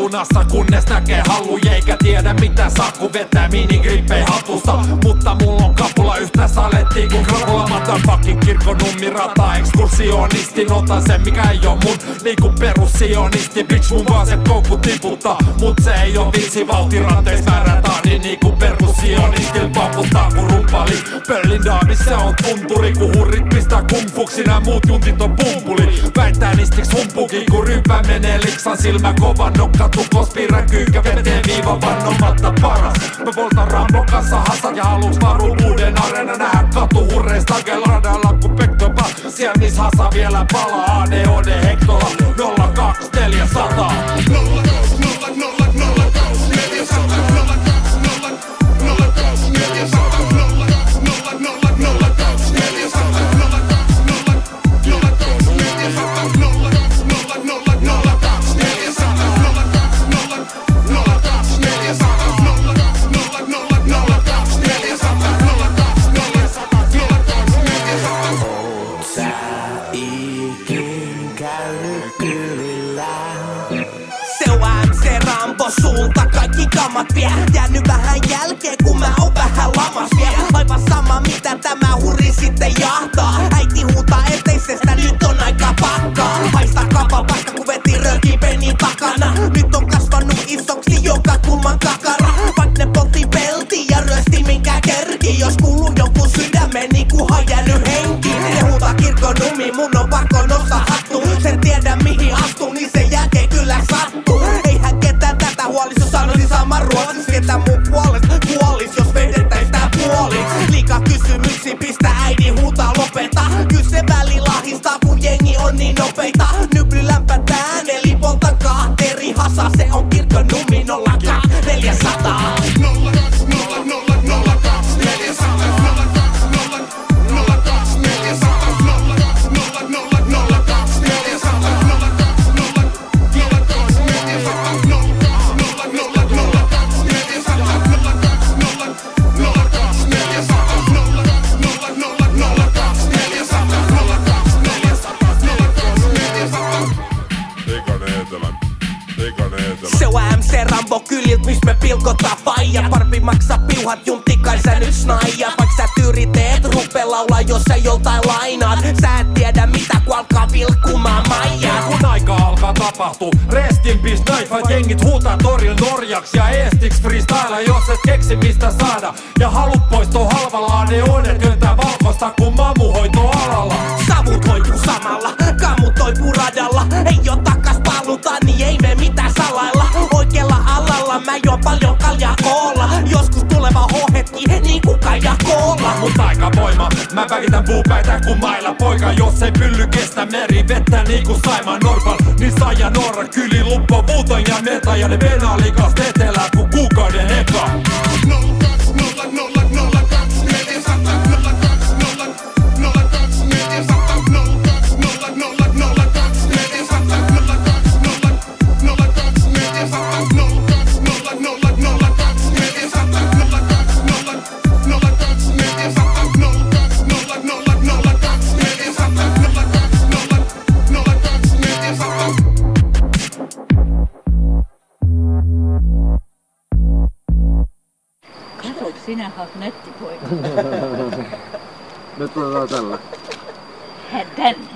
Salunassa, kunnes näkee hallu Eikä tiedä mitä saa, vetää minigrippei hatusta Mutta mulla on kapula yhtä salettiin kun krapula Matan fucking kirkon nummirata. Ekskursionistin otan sen mikä ei oo mun. Niinku perussionisti Bitch mun vaan se koukku tiputtaa. Mut se ei oo vitsi vauhtiranteis määrätään Niin niinku perussionistil pamputtaa kun normaali Pöllin daamissa on tunturi Kun hurrit pistää kumfuksi Nää muut juntit on pumpuli. Väittää nistiks humpuki Kun ryypä menee liksan silmä kova Nokka tukos piirrä kyykkä veteen viiva Vannomatta paras. Mä poltan Rambo kanssa hasat Ja aluks varu haluuks varuuden areena Nähdä katuhurreista radalla Kun pektopa Siellä niis hasa vielä palaa. Ne on ne hektola 02400 0, 2, 0, 0. nykyvillä. Se on se rampo suunta, kaikki kamat ja nyt vähän jälkeen, kun mä oon vähän lamas vielä. Aivan sama mitä tämä huri sitten jaa. Sama ruotsis Ketä mun puolest kuolis, jos vedettäis tää puoliksi. Liikaa kysymyksiä, pistä äidin huutaa lopeta. Kyllä se väli lahistaa, kun jengi on niin nopeita Se on MC Rambo kylilt, mis me pilkotaan faija. Parpi maksaa piuhat, juntti kai sä nyt snaija. Vaik sä tyyriteet, rupe laulaa, jos sä joltain lainaat. Sä et tiedä mitä, kun alkaa vilkkumaan maijaa. Kun aika alkaa tapahtuu Rest in peace, knife jengit huutaa toril norjaks Ja eestiks freestyle, jos et keksi mistä saada. Ja halut poistua halvalla, ne on et työntää valkoista kun mamu hoito alalla. Savut hoituu samalla, mä väkitän puupäitä kun mailla. Poika Jos ei pylly kestä meri vettä niinku Saimaan Norpan. Niin Saija Norra kyli luppo vuuton ja meta Ja ne penalikas etelää kun kuukauden eka olet sinähän olet nettipoika. Nyt otetaan tällä. Hän tänne.